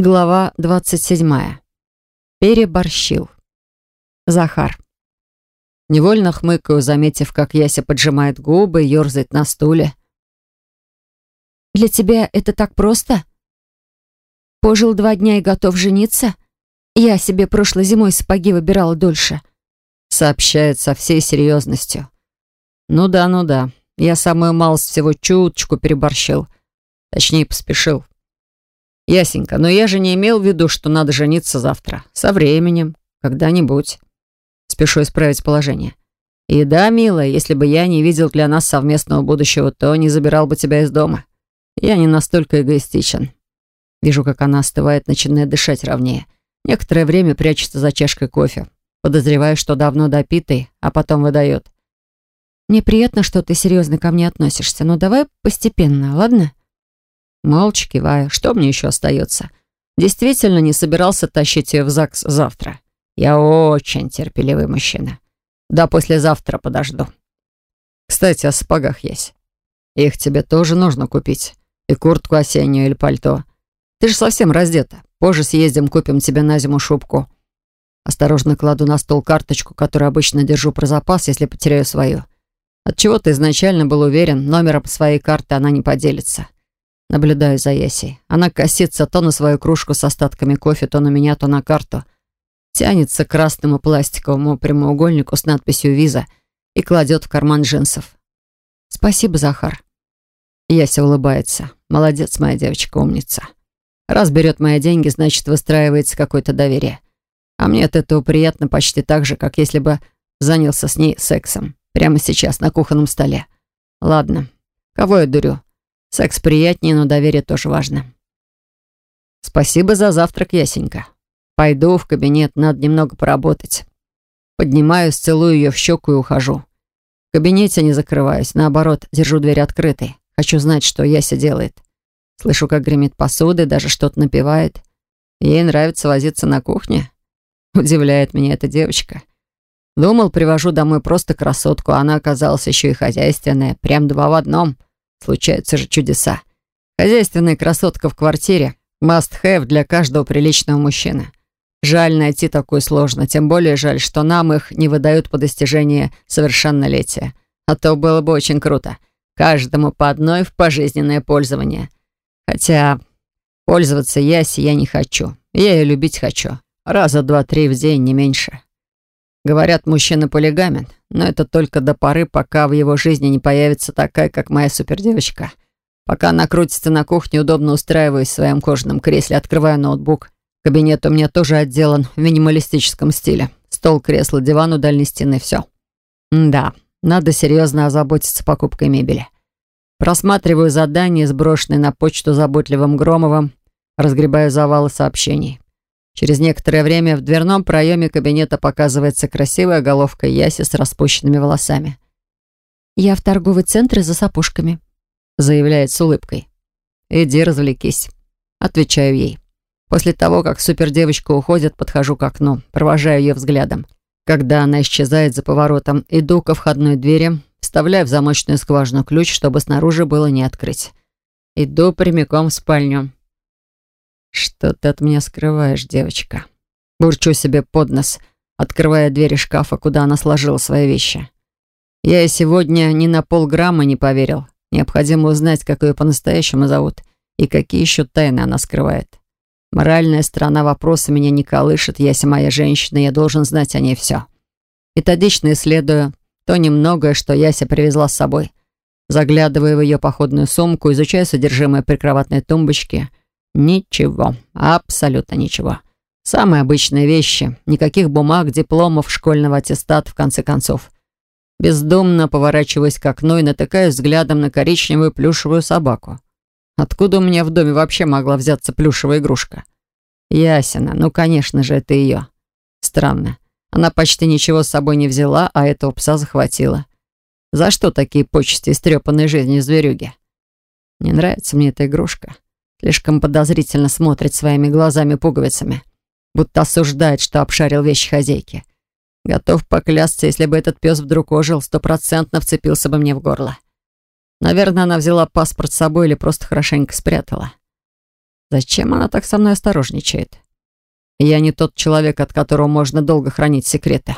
Глава 27. Переборщил. Захар. Невольно хмыкаю, заметив, как Яся поджимает губы и ерзает на стуле. «Для тебя это так просто? Пожил два дня и готов жениться? Я себе прошлой зимой сапоги выбирала дольше», сообщает со всей серьезностью. «Ну да, ну да, я самую малость всего чуточку переборщил. Точнее, поспешил. «Ясенька, но я же не имел в виду, что надо жениться завтра. Со временем. Когда-нибудь». Спешу исправить положение. «И да, милая, если бы я не видел для нас совместного будущего, то не забирал бы тебя из дома. Я не настолько эгоистичен». Вижу, как она остывает, начиная дышать ровнее. Некоторое время прячется за чашкой кофе. Подозреваю, что давно допитый, а потом выдает. «Мне приятно, что ты серьезно ко мне относишься, но давай постепенно, ладно?» Молча киваю. Что мне еще остается? Действительно не собирался тащить ее в ЗАГС завтра. Я очень терпеливый мужчина. Да послезавтра подожду. Кстати, о сапогах есть. Их тебе тоже нужно купить. И куртку осеннюю или пальто. Ты же совсем раздета. Позже съездим, купим тебе на зиму шубку. Осторожно кладу на стол карточку, которую обычно держу про запас, если потеряю свою. Отчего ты изначально был уверен, номером своей карты она не поделится. Наблюдаю за Ясей. Она косится то на свою кружку с остатками кофе, то на меня, то на карту. Тянется к красному пластиковому прямоугольнику с надписью «Виза» и кладет в карман джинсов. «Спасибо, Захар». Яся улыбается. «Молодец, моя девочка, умница. Раз берет мои деньги, значит, выстраивается какое-то доверие. А мне от этого приятно почти так же, как если бы занялся с ней сексом. Прямо сейчас, на кухонном столе. Ладно, кого я дурю? Секс приятнее, но доверие тоже важно. Спасибо за завтрак, Ясенька. Пойду в кабинет, надо немного поработать. Поднимаюсь, целую ее в щеку и ухожу. В кабинете не закрываюсь, наоборот, держу дверь открытой. Хочу знать, что Яся делает. Слышу, как гремит посуда, даже что-то напевает. Ей нравится возиться на кухне. Удивляет меня эта девочка. Думал, привожу домой просто красотку, а она оказалась еще и хозяйственная, прям два в одном — Случаются же чудеса. Хозяйственная красотка в квартире — must-have для каждого приличного мужчины. Жаль найти такую сложно, тем более жаль, что нам их не выдают по достижении совершеннолетия. А то было бы очень круто. Каждому по одной в пожизненное пользование. Хотя пользоваться Яси я не хочу. Я ее любить хочу. Раза два-три в день, не меньше. Говорят, мужчина полигамен, но это только до поры, пока в его жизни не появится такая, как моя супердевочка. Пока она крутится на кухне, удобно устраиваюсь в своем кожаном кресле, открываю ноутбук. Кабинет у меня тоже отделан в минималистическом стиле. Стол, кресло, диван у дальней стены, все. Да, надо серьезно озаботиться покупкой мебели. Просматриваю задание, сброшенное на почту заботливым Громовым, разгребаю завалы сообщений. Через некоторое время в дверном проеме кабинета показывается красивая головка Яси с распущенными волосами. «Я в торговый центр за сапожками», — заявляет с улыбкой. «Иди развлекись», — отвечаю ей. После того, как супердевочка уходит, подхожу к окну, провожаю ее взглядом. Когда она исчезает за поворотом, иду ко входной двери, вставляю в замочную скважину ключ, чтобы снаружи было не открыть. Иду прямиком в спальню. «Что ты от меня скрываешь, девочка?» Бурчу себе под нос, открывая двери шкафа, куда она сложила свои вещи. Я и сегодня ни на полграмма не поверил. Необходимо узнать, как ее по-настоящему зовут и какие еще тайны она скрывает. Моральная сторона вопроса меня не колышет. Яся моя женщина, я должен знать о ней все. Методично исследую то немногое, что Яся привезла с собой. Заглядываю в ее походную сумку, изучаю содержимое прикроватной тумбочки — Ничего, абсолютно ничего. Самые обычные вещи, никаких бумаг, дипломов, школьного аттестата, в конце концов. Бездумно поворачиваясь к окну и натыкаюсь взглядом на коричневую плюшевую собаку. Откуда у меня в доме вообще могла взяться плюшевая игрушка? Ясина, ну, конечно же, это ее. Странно. Она почти ничего с собой не взяла, а этого пса захватила. За что такие почести истрепанной жизни зверюги? Не нравится мне эта игрушка. Слишком подозрительно смотрит своими глазами-пуговицами, будто осуждает, что обшарил вещи хозяйки. Готов поклясться, если бы этот пес вдруг ожил, стопроцентно вцепился бы мне в горло. Наверное, она взяла паспорт с собой или просто хорошенько спрятала. Зачем она так со мной осторожничает? Я не тот человек, от которого можно долго хранить секреты.